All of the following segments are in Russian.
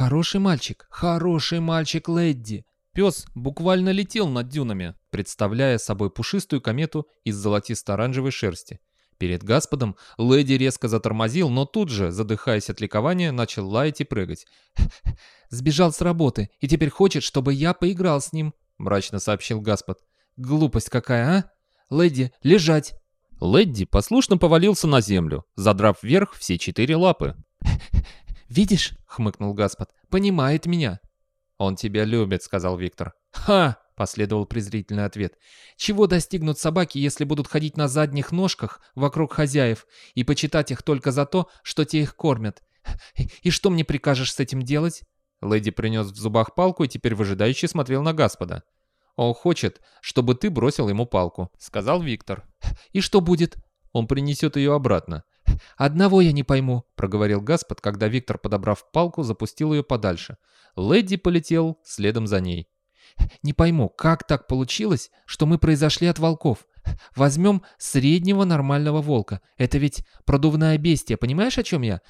«Хороший мальчик, хороший мальчик Лэдди!» Пес буквально летел над дюнами, представляя собой пушистую комету из золотисто-оранжевой шерсти. Перед Господом леди резко затормозил, но тут же, задыхаясь от ликования, начал лаять и прыгать. «Сбежал с работы и теперь хочет, чтобы я поиграл с ним», — мрачно сообщил Господ. «Глупость какая, а? Леди, лежать!» Лэдди послушно повалился на землю, задрав вверх все четыре лапы. «Видишь?» — хмыкнул Господ. «Понимает меня». «Он тебя любит», — сказал Виктор. «Ха!» Последовал презрительный ответ. «Чего достигнут собаки, если будут ходить на задних ножках вокруг хозяев и почитать их только за то, что те их кормят? И что мне прикажешь с этим делать?» Леди принес в зубах палку и теперь выжидающе смотрел на Господа. «Он хочет, чтобы ты бросил ему палку», — сказал Виктор. «И что будет?» «Он принесет ее обратно». «Одного я не пойму», — проговорил Господ, когда Виктор, подобрав палку, запустил ее подальше. Леди полетел следом за ней. Не пойму, как так получилось, что мы произошли от волков? Возьмем среднего нормального волка. Это ведь продувная бестия, понимаешь, о чем я?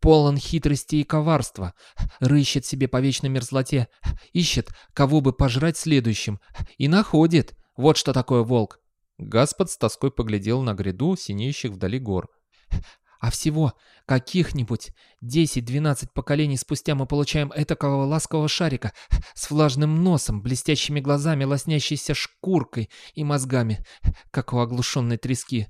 Полон хитрости и коварства. Рыщет себе по вечной мерзлоте. Ищет, кого бы пожрать следующим. И находит. Вот что такое волк. Гаспод с тоской поглядел на гряду синеющих вдали гор. А всего каких-нибудь 10-12 поколений спустя мы получаем этакого ласкового шарика с влажным носом, блестящими глазами, лоснящейся шкуркой и мозгами, как у оглушенной трески.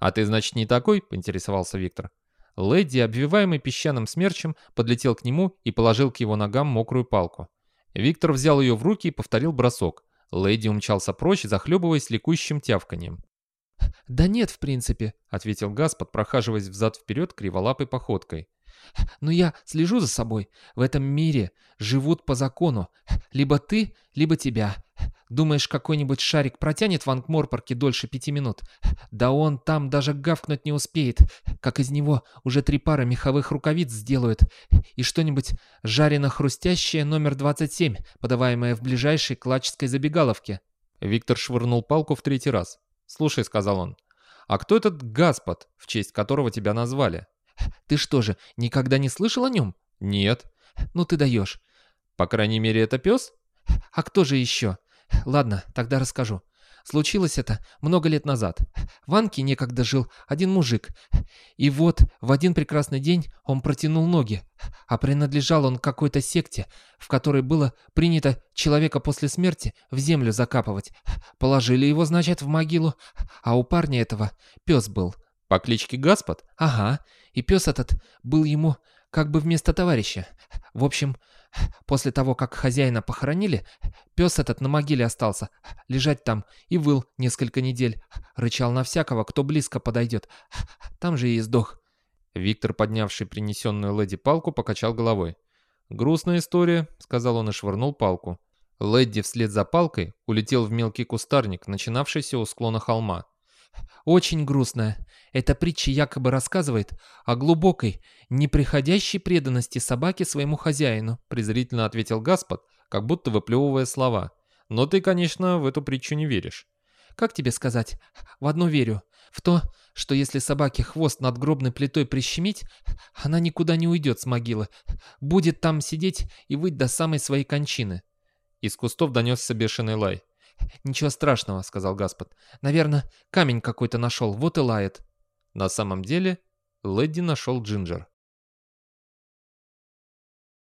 «А ты, значит, не такой?» — поинтересовался Виктор. Лэдди, обвиваемый песчаным смерчем, подлетел к нему и положил к его ногам мокрую палку. Виктор взял ее в руки и повторил бросок. Лэдди умчался прочь, захлебываясь ликующим тявканьем. «Да нет, в принципе», — ответил Гаспод, прохаживаясь взад-вперед криволапой походкой. «Но я слежу за собой. В этом мире живут по закону. Либо ты, либо тебя. Думаешь, какой-нибудь шарик протянет в Ангморпорке дольше пяти минут? Да он там даже гавкнуть не успеет, как из него уже три пары меховых рукавиц сделают. И что-нибудь жарено-хрустящее номер 27, подаваемое в ближайшей клачской забегаловке». Виктор швырнул палку в третий раз. «Слушай», — сказал он, — «а кто этот Гаспод, в честь которого тебя назвали?» «Ты что же, никогда не слышал о нем?» «Нет». «Ну ты даешь». «По крайней мере, это пес?» «А кто же еще?» «Ладно, тогда расскажу. Случилось это много лет назад. В Анке некогда жил один мужик. И вот в один прекрасный день он протянул ноги. А принадлежал он какой-то секте, в которой было принято человека после смерти в землю закапывать. Положили его, значит, в могилу. А у парня этого пес был. По кличке Гаспод? Ага. И пес этот был ему как бы вместо товарища. В общем, после того, как хозяина похоронили, пес этот на могиле остался, лежать там и выл несколько недель, рычал на всякого, кто близко подойдет. Там же и сдох. Виктор, поднявший принесенную леди палку, покачал головой. «Грустная история», — сказал он и швырнул палку. Лэдди вслед за палкой улетел в мелкий кустарник, начинавшийся у склона холма. Очень грустная. Эта притча якобы рассказывает о глубокой, неприходящей преданности собаки своему хозяину, презрительно ответил Гаспод, как будто выплевывая слова. Но ты, конечно, в эту притчу не веришь. Как тебе сказать? В одно верю. В то, что если собаке хвост над гробной плитой прищемить, она никуда не уйдет с могилы. Будет там сидеть и выть до самой своей кончины. Из кустов донесся бешеный лай. «Ничего страшного», — сказал Гаспод. «Наверное, камень какой-то нашел, вот и лает». На самом деле, Лэдди нашел Джинджер.